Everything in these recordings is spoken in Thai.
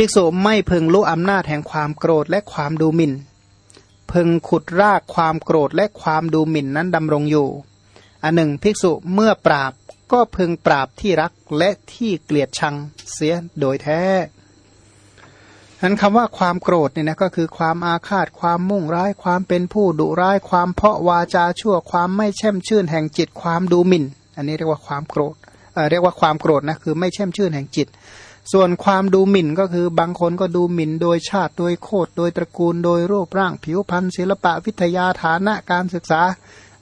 ภิกษุไม่พึงรู้อำนาจแห่งความโกรธและความดูหมิ่น พึงขุดรากความโกรธและความดูหมิ่นนั้นดำรงอยู่ อันหนึ่งภิกษุเมื่อปราบก็พึงปราบที่รักและที่เกลียดชังเสียโดยแท้นั้นคำว่าความโกรธเนี่ยนะก็คือความอาฆาตความมุ่งร้ายความเป็นผู้ดุร้ายความเพาะวาจาชั่วความไม่แช่มชื่นแห่งจิตความดูหมิ่น อันนี้เรียกว่าความโกรธเเรียกว่าความโกรธนะคือไม่แช่มชื่นแห่งจิต ส่วนความดูหมิ่นก็คือบางคนก็ดูหมิ่น โดยชาติโดยโคดโดยตระกูลโดยรูปร่างผิวพรรณศิลปะวิทยาฐานะการศึกษา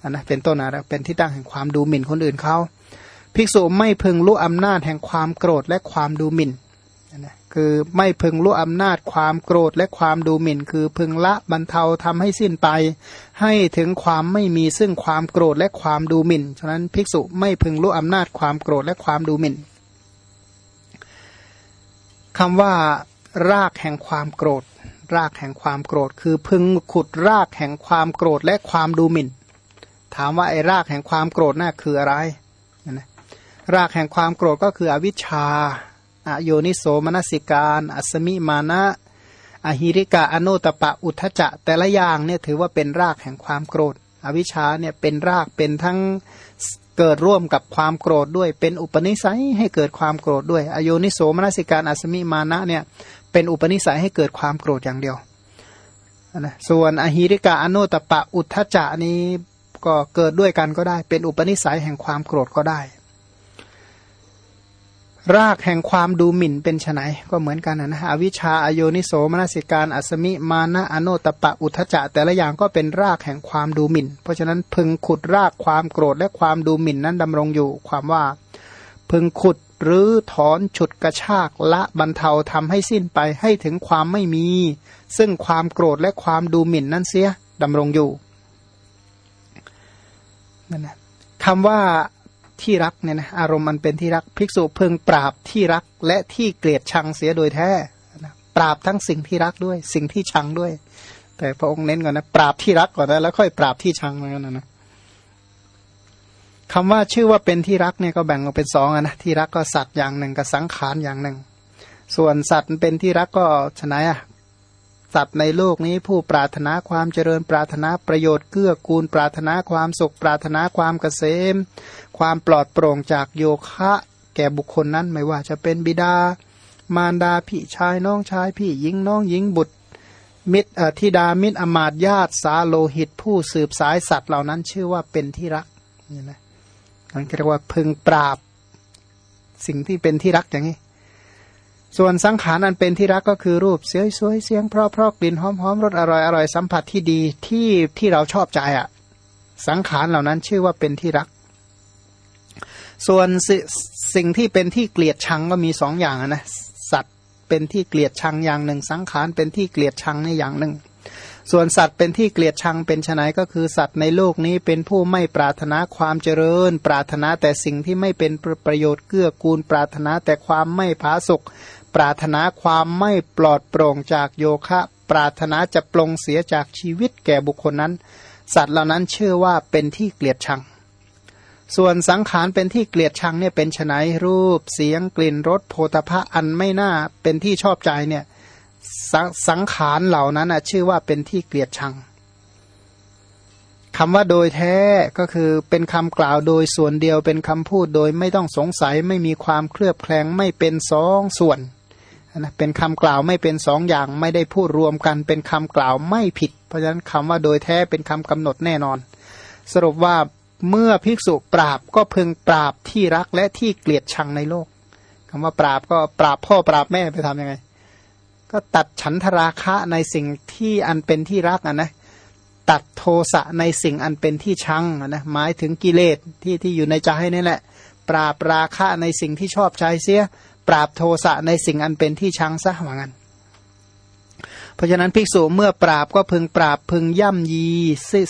อันนะเป็นต้นนะเป็นที่ตั้งแห่งความดูหมิ่นคนอื่นเขาภิกษุไม่พึงรู้อำนาจแห่งความโกรธและความดูหมิ่นนะคือไม่พึงรู้อำนาจความโกรธและความดูหมิ่น คือพึงละบรรเทาทำให้สิ้นไป ให้ถึงความไม่มีซึ่งความโกรธและความดูหมิ่นฉะนั้นภิกษุไม่พึงรู้อำนาจความโกรธและความดูหมิ่น คำว่ารากแห่งความโกรธ รากแห่งความโกรธ คือพึงขุดรากแห่งความโกรธและความดูหมิ่น ถามว่าไอ้รากแห่งความโกรธน่ะคืออะไรนะรากแห่งความโกรธก็คืออวิชชาอโยนิโสมนสิการ อัสมิมานะอหิริกาอนุตปะอุทจะ แต่ละอย่างเนี่ยถือว่าเป็นรากแห่งความโกรธ อวิชชาเนี่ยเป็นรากเป็นทั้ง เกิดร่วมกับความโกรธด้วย เป็นอุปนิสัยให้เกิดความโกรธด้วยอโยนิโสมนสิการอัสมิมานะเนี่ยเป็นอุปนิสัยให้เกิดความโกรธอย่างเดียวนะส่วนอหิริกาอนุตปะอุทจะนี้ก็เกิดด้วยกันก็ได้ เป็นอุปนิสัยแห่งความโกรธก็ได้ รากแห่งความดูหมิ่นเป็นไนก็เหมือนกันนะอวิชชาอโยนิโสมนสิการ อัสมิมานะอโนตปะอุทจะ แต่ละอย่างก็เป็นรากแห่งความดูหมิ่น เพราะฉะนั้นพึงขุดรากความโกรธและความดูหมิ่นนั้นดำรงอยู่ ความว่า พึงขุดหรือถอนฉุดกระชากละบรรเทาทำให้สิ้นไปให้ถึงความไม่มี ซึ่งความโกรธและความดูหมิ่นนั้นเสียดำรงอยู่นั่นนะคำว่า ที่รักเนี่ยนะอารมณ์มันเป็นที่รักภิกษุเพึงปราบที่รักและที่เกลียดชังเสียโดยแท้ปราบทั้งสิ่งที่รักด้วย สิ่งที่ชังด้วย แต่พระองค์เน้นก่อนนะปราบที่รักก่อนนะแล้วค่อยปราบที่ชังเหมือนกันนะคำว่าชื่อว่าเป็นที่รักเนี่ยก็แบ่งออกเป็นสองนะที่รักก็สัตว์อย่างหนึ่งกับสังขารอย่างหนึ่ง ส่วนสัตว์เป็นที่รักก็ชนะอะ สัตว์ในโลกนี้ผู้ปรารถนาความเจริญปรารถนาประโยชน์เกื้อกูลปรารถนาความสุขปรารถนาความเกษม ความปลอดโปร่งจากโยคะ แก่บุคคลนั้นไม่ว่าจะเป็นบิดา มารดาพี่ชายน้องชายพี่หญิงน้องหญิงบุตร มิตรธิดามิตรอมาตญาติสาโลหิต ผู้สืบสายสัตว์เหล่านั้นชื่อว่าเป็นที่รักนี่นะนั่นเรียกว่าพึงปราบ สิ่งที่เป็นที่รักอย่างนี้ ส่วนสังขารอันเป็นที่รักก็คือรูปเสียสวยเสียงเพราะเพราะกลิ่นหอมหอมรสอร่อยอร่อยสัมผัสที่ดีที่ที่เราชอบใจอะ่ะ สังขารเหล่านั้นชื่อว่าเป็นที่รัก ส่วนสสิ่งที่เป็นที่เกลียดชังก็มีสองอย่างนะสัตว์เป็นที่เกลียดชังอย่างหนึ่ง สังขารเป็นที่เกลียดชังในอย่างหนึ่ง ส่วนสัตว์เป็นที่เกลียดชังเป็นไนก็คือสัตว์ในโลกนี้เป็นผู้ไม่ปรารถนาความเจริญ ปรารถนาแต่สิ่งที่ไม่เป็นประโยชน์เกื้อกูลปรารถนาแต่ความไม่ผาสุก ปรารถนาความไม่ปลอดโปร่งจากโยคะ ปรารถนาจะปลงเสียจากชีวิตแก่บุคคลนั้น สัตว์เหล่านั้นเชื่อว่าเป็นที่เกลียดชัง ส่วนสังขารเป็นที่เกลียดชังเนี่ยเป็นไนรูปเสียงกลิ่นรสโพธพะอันไม่น่าเป็นที่ชอบใจเนี่ยสสังขารเหล่านั้นชื่อว่าเป็นที่เกลียดชังคำว่าโดยแท้ก็คือเป็นคำกล่าวโดยส่วนเดียวเป็นคำพูดโดยไม่ต้องสงสัยไม่มีความเคลือบแคลงไม่เป็นสองส่วน นะเป็นคำกล่าวไม่เป็นสองอย่างไม่ได้พูดรวมกันเป็นคำกล่าวไม่ผิด เพราะฉะนั้นคำว่าโดยแท้เป็นคำกำหนดแน่นอน สรุปว่าเมื่อภิกษุปราบก็พึงปราบที่รักและที่เกลียดชังในโลกคำว่าปราบก็ปราบพ่อปราบแม่ไปทํำยังไง ก็ตัดฉันทราคะในสิ่งที่อันเป็นที่รักอะนะตัดโทสะในสิ่งอันเป็นที่ชังนะหมายถึงกิเลสที่ที่อยู่ในใจนี่แหละ ปราบราคะในสิ่งที่ชอบใจเสีย ปราบโทสะในสิ่งอันเป็นที่ชังซะว่างั้นเพราะฉะนั้นภิกษุเมื่อปราบก็พึงปราบพึงย่ำยี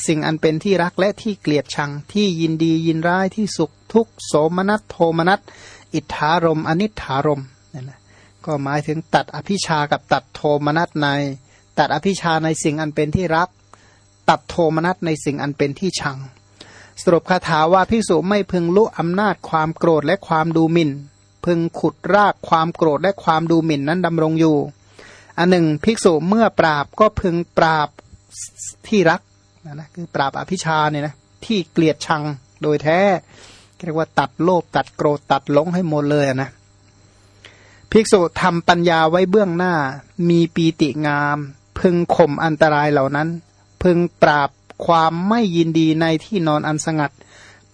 สิ่งอันเป็นที่รักและที่เกลียดชัง ที่ยินดียินร้ายที่สุขทุกโสมนัสโทมนัสอิทธารมอนิธารมนี่นะก็หมายถึงตัดอภิชากับตัดโทมนัสใน ตัดอภิชาในสิ่งอันเป็นที่รัก ตัดโทมนัสในสิ่งอันเป็นที่ชัง สรุปคาถาว่าภิกษุไม่พึงลุอำนาจความโกรธและความดูหมิ่น พึงขุดรากความโกรธและความดูหมิ่นนั้นดำรงอยู่ อันหนึ่งภิกษุเมื่อปราบก็พึงปราบที่รักนะนะคือปราบอภิชาเนี่ยนะที่เกลียดชังโดยแท้เรียกว่าตัดโลภตัดโกรธตัดหลงให้หมดเลยนะภิกษุทำปัญญาไว้เบื้องหน้า มีปีติงาม พึงข่มอันตรายเหล่านั้น พึงปราบความไม่ยินดีในที่นอนอันสงัด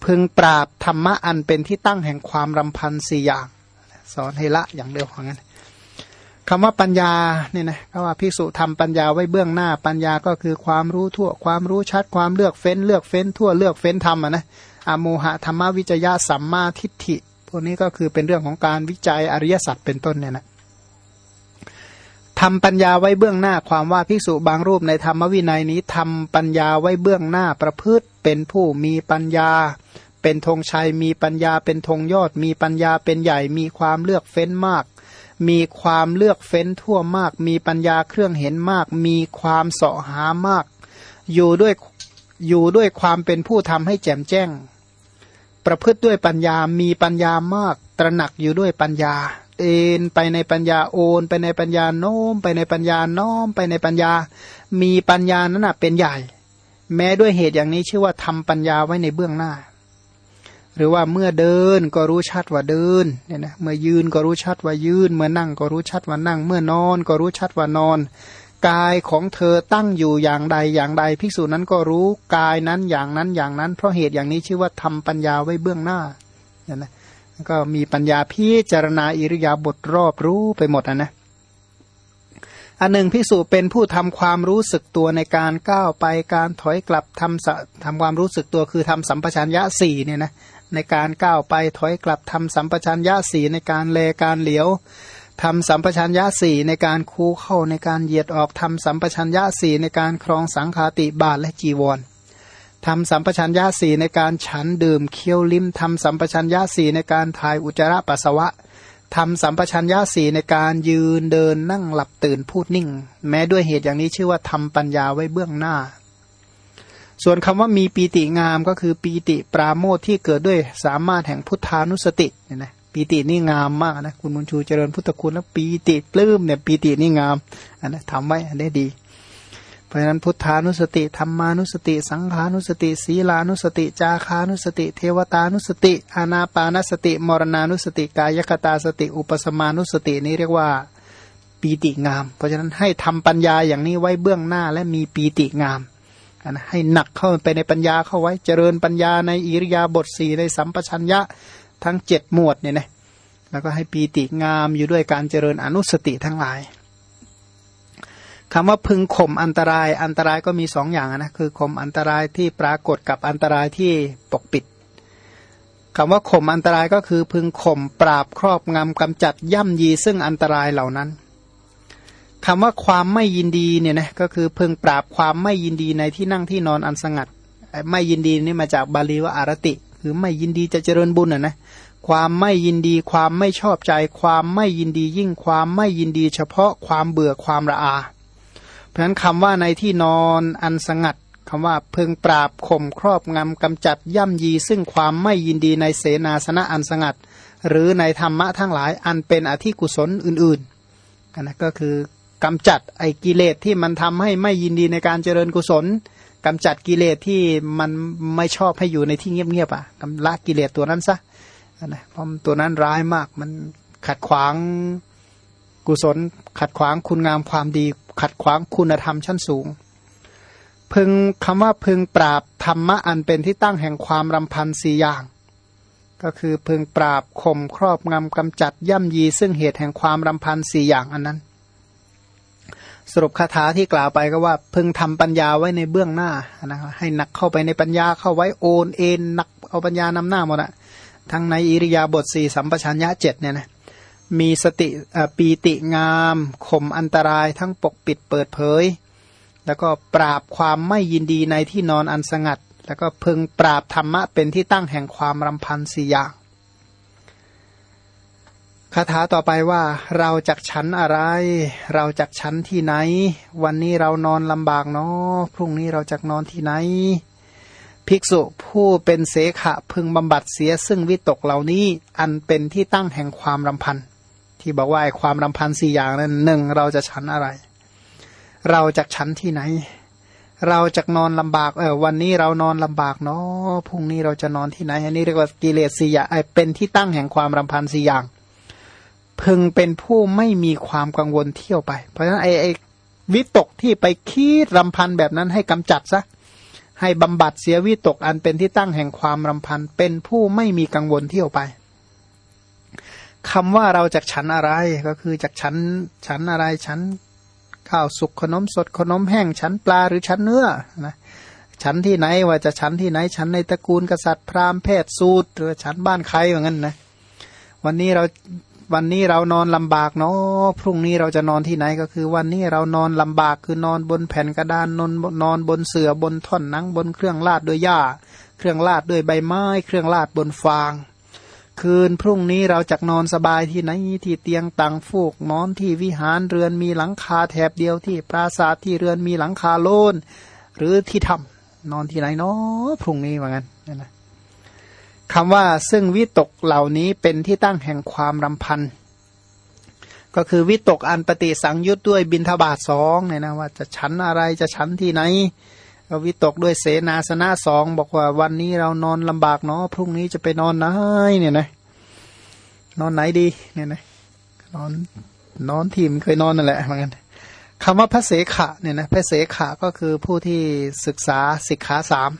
พึงปราบธรรมะอันเป็นที่ตั้งแห่งความรำพันสี่อย่าง สอนให้ละอย่างเดียวของนั้นคำว่าปัญญาเนี่ยนะก็ว่าภิกษุทำปัญญาไว้เบื้องหน้า ปัญญาก็คือความรู้ทั่ว ความรู้ชัด ความเลือกเฟ้น เลือกเฟ้นทั่วเลือกเฟ้นธรรมนะอโมหะธรรมวิจยะสัมมาทิฏฐิพวกนี้ก็คือเป็นเรื่องของการวิจัยอริยสัจเป็นต้นเนี่ยนะ ทำปัญญาไว้เบื้องหน้าความว่าภิกษุบางรูปในธรรมวินัยนี้ทำปัญญาไว้เบื้องหน้าประพฤติเป็นผู้มีปัญญา เป็นธงชัยมีปัญญา เป็นธงยอด มีปัญญาเป็นใหญ่มีความเลือกเฟ้นมาก มีความเลือกเฟ้นทั่วมาก มีปัญญาเครื่องเห็นมาก มีความเสาะหามาก อยู่ด้วยอยู่ด้วยความเป็นผู้ทำให้แจ่มแจ้ง ประพฤติด้วยปัญญามีปัญญามาก ตระหนักอยู่ด้วยปัญญา เอ็นไปในปัญญาโอน ไปในปัญญาโน้ม ไปในปัญญาน้อม ไปในปัญญา มีปัญญานั้นเป็นใหญ่ แม้ด้วยเหตุอย่างนี้ชื่อว่าทำปัญญาไว้ในเบื้องหน้า หรือว่าเมื่อเดินก็รู้ชัดว่าเดินเนี่ยนะเมื่อยืนก็รู้ชัดว่ายืน เมื่อนั่งก็รู้ชัดว่านั่ง เมื่อนอนก็รู้ชัดว่านอน กายของเธอตั้งอยู่อย่างใดอย่างใดภิกษุนั้นก็รู้กายนั้นอย่างนั้นอย่างนั้น เพราะเหตุอย่างนี้ชื่อว่าทำปัญญาไว้เบื้องหน้าเนี่ยนะ ก็มีปัญญาพิจารณาอิริยาบถรอบรู้ไปหมดนะนะอันหนึ่งพิสูจเป็นผู้ทำความรู้สึกตัวในการก้าวไปการถอยกลับทำทำความรู้สึกตัวคือทำสัมปชัญญะสี่เนี่ยนะในการก้าวไปถอยกลับทำสัมปชัญญะสี่ในการแลการเหลียวทำสัมปชัญญะสี่ในการคูเข้าในการเหยียดออกทำสัมปชัญญะสี่ในการครองสังขาติบาทและจีวร ทำสัมปชัญญะสี่ในการฉันดื่มเคี้ยวลิ้มทำสัมปชัญญะสี่ในการถ่ายอุจจาระปัสสาวะทำสัมปชัญญะสี่ในการยืนเดินนั่งหลับตื่นพูดนิ่ง แม้ด้วยเหตุอย่างนี้ชื่อว่าทำปัญญาไว้เบื้องหน้า ส่วนคำว่ามีปีติงามก็คือปีติปราโมทที่เกิดด้วยสามารถแห่งพุทธานุสติเนี่ยนะปีตินี่งามมากนะคุณมุนชูเจริญพุทธคุณแล้วปีติปลื้มเนี่ยปีตินี่งามอันนะทำไว้อันนี้ดี เพราะฉะนั้นพุทธานุสติธรรมานุสติ สังขานุสติ ศีลานุสติ จาคานุสติ เทวตานุสติ อานาปานสติ มรณานุสติ กายคตาสติ อุปสมานุสตินี้เรียกว่าปีติงาม เพราะฉะนั้นให้ทำปัญญาอย่างนี้ไว้เบื้องหน้าและมีปีติงามนะให้หนักเข้าไปในปัญญาเข้าไว้เจริญปัญญาในอิริยาบถสี่ในสัมปชัญญะทั้งเจ็ดหมวดเนี่ยนะแล้วก็ให้ปีติงามอยู่ด้วยการเจริญอนุสติทั้งหลาย คำว่าพึงข่มอันตรายอันตรายก็มีสองอย่างนะคือข่มอันตรายที่ปรากฏกับอันตรายที่ปกปิดคำว่าข่มอันตรายก็คือพึงข่มปราบครอบงำกำจัดย่ำยีซึ่งอันตรายเหล่านั้นคำว่าความไม่ยินดีเนี่ยนะก็คือพึงปราบความไม่ยินดีในที่นั่งที่นอนอันสงัด ไม่ยินดีนี่มาจากบาลีว่าอารติ คือไม่ยินดีจะเจริญบุญอะนะความไม่ยินดีความไม่ชอบใจ ความไม่ยินดียิ่งความไม่ยินดีเฉพาะความเบื่อความระอา เพราะฉะนั้นคำว่าในที่นอนอันสงัดคำว่าเพึงปราบข่มครอบงำกำจัดย่ำยีซึ่งความไม่ยินดีในเสนาสนะอันสงัด หรือในธรรมะทั้งหลายอันเป็นอธิกุศลอื่นๆนะก็คือกำจัดไอ้กิเลสที่มันทำให้ไม่ยินดีในการเจริญกุศลกำจัดกิเลสที่มันไม่ชอบให้อยู่ในที่เงียบๆอะกำละกิเลสตัวนั้นซะนะเพราะตัวนั้นร้ายมากมันขัดขวางกุศล ขัดขวางคุณงามความดี ขัดขวางคุณธรรมชั้นสูง พึงคำว่าพึงปราบธรรมะอันเป็นที่ตั้งแห่งความรำพันสี่อย่าง ก็คือพึงปราบข่มครอบงำกำจัดย่ำยีซึ่งเหตุแห่งความรำพันสี่อย่างอันนั้น สรุปคาถาที่กล่าวไปก็ว่า พึงทำปัญญาไว้ในเบื้องหน้านะให้หนักเข้าไปในปัญญาเข้าไว้โอนเอ็นหนักเอาปัญญานำหน้าหมดอะทั้งในอิริยาบถสี่สัมปชัญญะเจ็ดเนี่ยนะ มีสติปีติงามข่มอันตรายทั้งปกปิดเปิดเผย แล้วก็ปราบความไม่ยินดีในที่นอนอันสงัด แล้วก็พึงปราบธรรมะเป็นที่ตั้งแห่งความรำพันสี่อย่างคาถาต่อไปว่าเราจักชั้นอะไร เราจักชั้นที่ไหน วันนี้เรานอนลำบากเนาะพรุ่งนี้เราจักนอนที่ไหน ภิกษุผู้เป็นเสขะพึงบำบัดเสียซึ่งวิตกเหล่านี้อันเป็นที่ตั้งแห่งความรำพันธ ที่บอกว่าความรำพันสี่อย่างนั้นหนึ่งเราจะฉันอะไร เราจะฉันที่ไหน เราจะนอนลำบากเออวันนี้เรานอนลำบากเนาะพรุ่งนี้เราจะนอนที่ไหน อันนี้เรียกว่ากิเลสสี่อย่างเป็นที่ตั้งแห่งความรำพันสี่อย่าง พึงเป็นผู้ไม่มีความกังวลเที่ยวไป เพราะฉะนั้นไอ้ไอ้วิตกที่ไปคิดรำพันแบบนั้นให้กำจัดซะให้บำบัดเสียวิตกอันเป็นที่ตั้งแห่งความรำพันเป็นผู้ไม่มีกังวลเที่ยวไป คำว่าเราจากฉันอะไรก็คือจากฉันฉันอะไรฉันข้าวสุกขนมสดขนมแห้งฉันปลาหรือฉันเนื้อนะฉันที่ไหนว่าจะฉันที่ไหน ฉันในตระกูลกษัตริย์พราหมณ์เพศสูตรหรือฉันบ้านใครอย่างนั้นนะวันนี้เราวันนี้เรานอนลำบากเนาะพรุ่งนี้เราจะนอนที่ไหนก็คือ วันนี้เรานอนลำบากคือนอนบนแผ่นกระดานนอนนอนบนเสื่อบนท่อนนังบนเครื่องลาดด้วยหญ้า เครื่องลาดด้วยใบไม้ เครื่องลาดบนฟาง คืนพรุ่งนี้เราจะนอนสบายที่ไหนที่เตียงตังฟูกนอนที่วิหารเรือนมีหลังคาแถบเดียวที่ปราสาทที่เรือนมีหลังคาโลนหรือที่ทำนอนที่ไหนเนาะพรุ่งนี้ว่างั้นนะคำว่าซึ่งวิตกเหล่านี้เป็นที่ตั้งแห่งความรำพันก็คือวิตกอันปฏิสังยุตด้วยบินทบาทสองเนี่ยนะว่าจะฉันอะไรจะฉันที่ไหน วิตกด้วยเสนาสนะสองบอกว่าวันนี้เรานอนลำบากเนาะพรุ่งนี้จะไปนอนไหนเนี่ยนะนอนไหนดีเนี่ยนะนอนนอนทีมเคยนอนนั่นแหละเหมือนกันคำว่าพระเสขะเนี่ยนะพระเสขะก็คือผู้ที่ศึกษาสิกขาสาม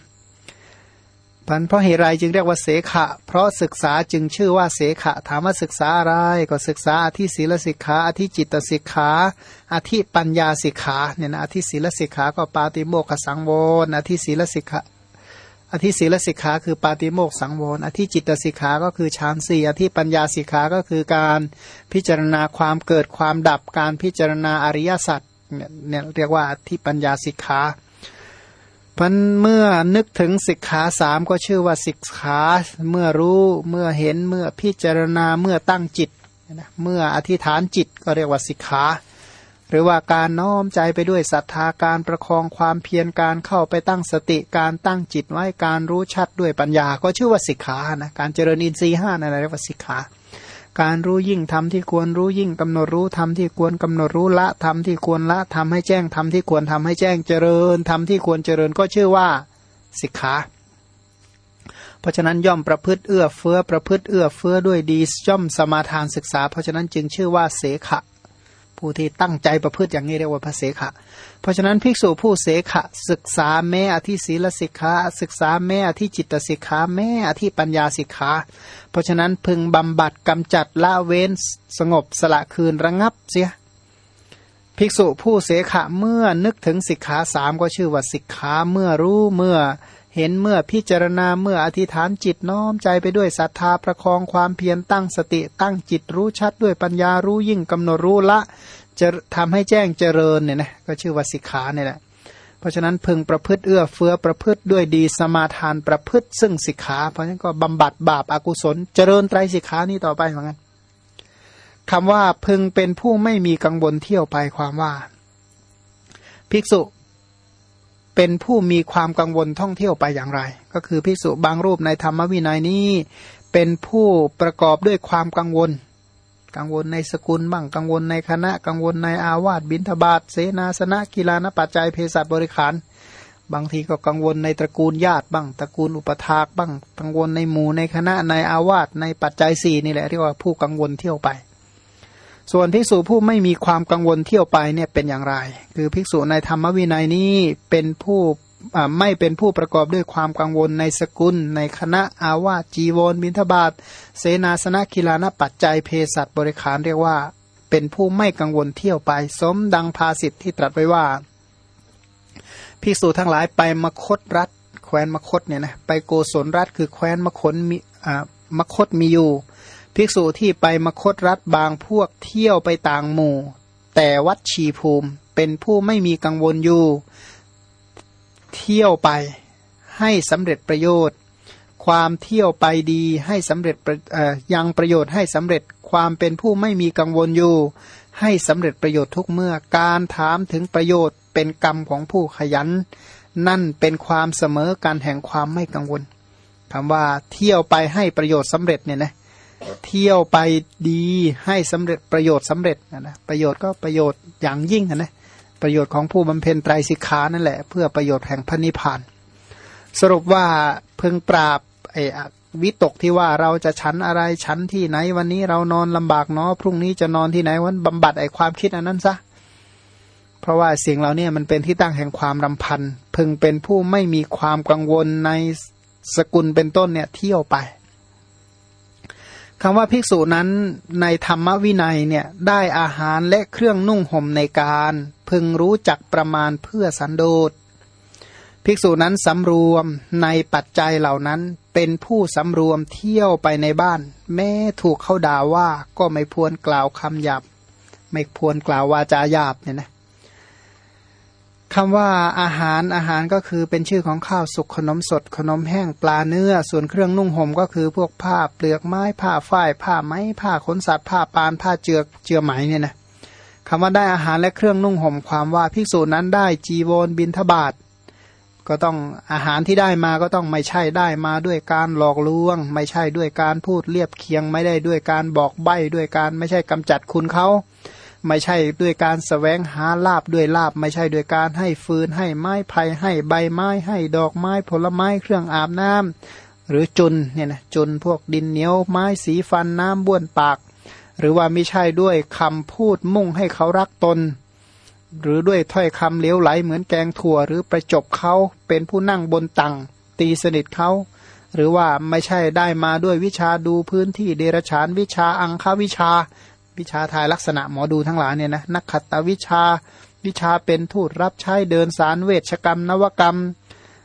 พันเพราะเหตุไรจึงเรียกว่าเสขะ เพราะศึกษาจึงชื่อว่าเสขะ ถามว่าศึกษาอะไรก็ศึกษาอธิศีลสิกขาอธิจิตสิกขาอธิปัญญาสิกขาเนี่ยนะอธิศีลสิกขาก็ปาติโมกขสังวรอธิศีลสิกขาอธิศีลสิกขาคือปาติโมกสังวรอธิจิตสิกขาก็คือฌานสี่อธิปัญญาสิกขาก็คือการพิจารณาความเกิดความดับการพิจารณาอริยสัจเนี่ยเรียกว่าอธิปัญญาสิกขา พันเมื่อนึกถึงสิกขาสามก็ชื่อว่าสิกขาเมื่อรู้เมื่อเห็นเมื่อพิจารณาเมื่อตั้งจิตนะเมื่ออธิษฐานจิตก็เรียกว่าสิกขาหรือว่าการน้อมใจไปด้วยศรัทธาการประคองความเพียรการเข้าไปตั้งสติการตั้งจิตไว้การรู้ชัดด้วยปัญญา ก็ชื่อว่าสิกขานะการเจริญอินทรีย์ห้านั่นเรียกว่าสิกขา การรู้ยิ่งทำที่ควรรู้ยิ่งกำหนดรู้ทำที่ควรกำหนดรู้ละทำที่ควรละทำให้แจ้งทำที่ควรทำให้แจ้งเจริญทำที่ควรเจริญก็ชื่อว่าสิกขาเพราะฉะนั้นย่อมประพฤติเอื้อเฟื้อประพฤติเอื้อเฟื้อด้วยดีย่อมสมาทานศึกษา เพราะฉะนั้นจึงชื่อว่าเสขะ ผู้ที่ตั้งใจประพฤติอย่างนี้เรียกว่าพระเสขะ เพราะฉะนั้นภิกษุผู้เสขะศึกษาแม้อธิศีลสิกขาศึกษาแม้อธิจิตสิกขาแม้อธิปัญญาสิกขาเพราะฉะนั้นพึงบำบัดกำจัดละเว้นสงบสละคืนระงับเสียภิกษุผู้เสขะเมื่อนึกถึงสิกขาสามก็ชื่อว่าสิกขาเมื่อรู้เมื่อเห็นเมื่อพิจารณาเมื่ออธิษฐานจิตน้อมใจไปด้วยศรัทธาประคองความเพียรตั้งสติตั้งจิตรู้ชัดด้วยปัญญารู้ยิ่งกำหนดรู้ละ จะทำให้แจ้งเจริญเนี่ยนะก็ชื่อว่าสิกขาเนี่ยแหละเพราะฉะนั้นพึงประพฤติเอื้อเฟื้อประพฤติด้วยดีสมาทานประพฤติซึ่งสิกขา เพราะฉะนั้นก็บำบัดบาปอากุศล เจริญไตรสิกขานี้ต่อไปเหมือนกันคำว่าพึงเป็นผู้ไม่มีกังวลเที่ยวไปความว่า ภิกษุเป็นผู้มีความกังวลท่องเที่ยวไปอย่างไร ก็คือภิกษุบางรูปในธรรมวินัยนี้ เป็นผู้ประกอบด้วยความกังวล กังวลในสกุลบ้างกังวลในคณะ กังวลในอาวาสบิณฑบาตเสนาสนะกีฬานปัจจัยเภสัชบริขาร บางทีก็กังวลในตระกูลญาติบ้างตระกูลอุปถากบ้างกังวลในหมู่ในคณะในอาวาสในปัจจัยสี่นี่แหละเรียกว่าผู้กังวลเที่ยวไป ส่วนภิกษุผู้ไม่มีความกังวลเที่ยวไปเนี่ยเป็นอย่างไร คือภิกษุในธรรมวินัยนี้เป็นผู้ ไม่เป็นผู้ประกอบด้วยความกังวลในสกุล ในคณะอาวาจีวรบิณฑบาตเสนาสนะกีฬานปัจจัยเพศัตบริขารเรียกว่า เป็นผู้ไม่กังวลเที่ยวไป สมดังภาสิทธิที่ตรัสไว้ว่าภิกษุทั้งหลายไปมคตรัฐ แคว้นมคตเนี่ยนะไปโกศลรัฐคือแคว้นมคตมีอ่ามคตมีอยู่ ภิกษุที่ไปมคตรัฐบางพวกเที่ยวไปต่างหมู่ แต่วัดชีภูมิเป็นผู้ไม่มีกังวลอยู่ เที่ยวไปให้สำเร็จประโยชน์ ความเที่ยวไปดีให้สำเร็จยังประโยชน์ให้สำเร็จความเป็นผู้ไม่มีกังวลอยู่ ให้สำเร็จประโยชน์ทุกเมื่อการถามถึงประโยชน์ เป็นกรรมของผู้ขยัน นั่นเป็นความเสมอการแห่งความไม่กังวลคำว่าเที่ยวไปให้ประโยชน์สำเร็จเนี่ยนะเที่ยวไปดีให้สำเร็จประโยชน์สำเร็จนะนะประโยชน์ก็ประโยชน์อย่างยิ่งนะ ประโยชน์ของผู้บำเพ็ญไตรสิกขานั่นแหละ เพื่อประโยชน์แห่งพระนิพพาน สรุปว่าเพึงปราบไอ้วิตกที่ว่าเราจะชั้นอะไรชั้นที่ไหน วันนี้เรานอนลำบากเนาะพรุ่งนี้จะนอนที่ไหนวันบำบัดไอ้ความคิดอันนั้นซะเพราะว่าสิ่งเราเนี่ยมันเป็นที่ตั้งแห่งความรำพันพึงเป็นผู้ไม่มีความกังวลในสกุลเป็นต้นเนี่ยเที่ยวไป คำว่าภิกษุนั้นในธรรมวินัยเนี่ยได้อาหารและเครื่องนุ่งห่มในการ พึงรู้จักประมาณเพื่อสันโดษ ภิกษุนั้นสำรวมในปัจจัยเหล่านั้นเป็นผู้สำรวมเที่ยวไปในบ้าน แม้ถูกเขาด่าว่าก็ไม่พวนกล่าวคำหยาบไม่พวนกล่าววาจาหยาบเนี่ยนะ คำว่าอาหารอาหารก็คือเป็นชื่อของข้าวสุกขนมสด ขนมแห้งปลาเนื้อ ส่วนเครื่องนุ่งห่มก็คือพวกผ้าเปลือกไม้ผ้าฝ้ายผ้าไม้ผ้าขนสัตว์ผ้าปานผ้าเจือกเจือไหมเนี่ยนะคำว่าได้อาหารและเครื่องนุ่งห่มความว่าภิกษุนั้นได้จีวรบินทบาทก็ต้องอาหารที่ได้มาก็ต้องไม่ใช่ได้มาด้วยการหลอกลวง ไม่ใช่ด้วยการพูดเรียบเคียงไม่ได้ด้วยการบอกใบ้ด้วยการไม่ใช่กำจัดคุณเขา ไม่ใช่ด้วยการสแสวงหาลาบด้วยลาบ ไม่ใช่ด้วยการให้ฟืนให้ไม้ไผ่ให้ใบไม้ให้ดอกไม้ผลไม้เครื่องอาบน้ำหรือจุนเนี่ยนะจุนพวกดินเหนียวไม้สีฟันน้ำบ้วนปาก หรือว่าไม่ใช่ด้วยคำพูดมุ่งให้เขารักตน หรือด้วยถ้อยคำเลี้ยวไหลเหมือนแกงถั่ว หรือประจบเขาเป็นผู้นั่งบนตังตีสนิทเขาหรือว่าไม่ใช่ได้มาด้วยวิชาดูพื้นที่เดรฉานวิชาอังคาวิชา วิชาทายลักษณะหมอดูทั้งหลายเนี่ยนะนักขัตตวิชาวิชาเป็นทูตรับใช้เดินสารเวชกรรม นวกรรม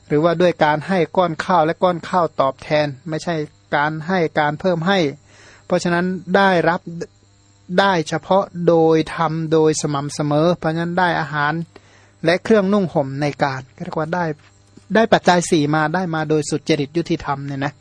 หรือว่าด้วยการให้ก้อนข้าวและก้อนข้าวตอบแทน ไม่ใช่การให้การเพิ่มให้ เพราะฉะนั้นได้รับได้เฉพาะโดยทำโดยสม่ำเสมอ เพราะฉะนั้นได้อาหารและเครื่องนุ่งห่มในการเรียกว่าได้ได้ปัจจัยสี่มาได้มาโดยสุดจริตยุติธรรมเนี่ยนะ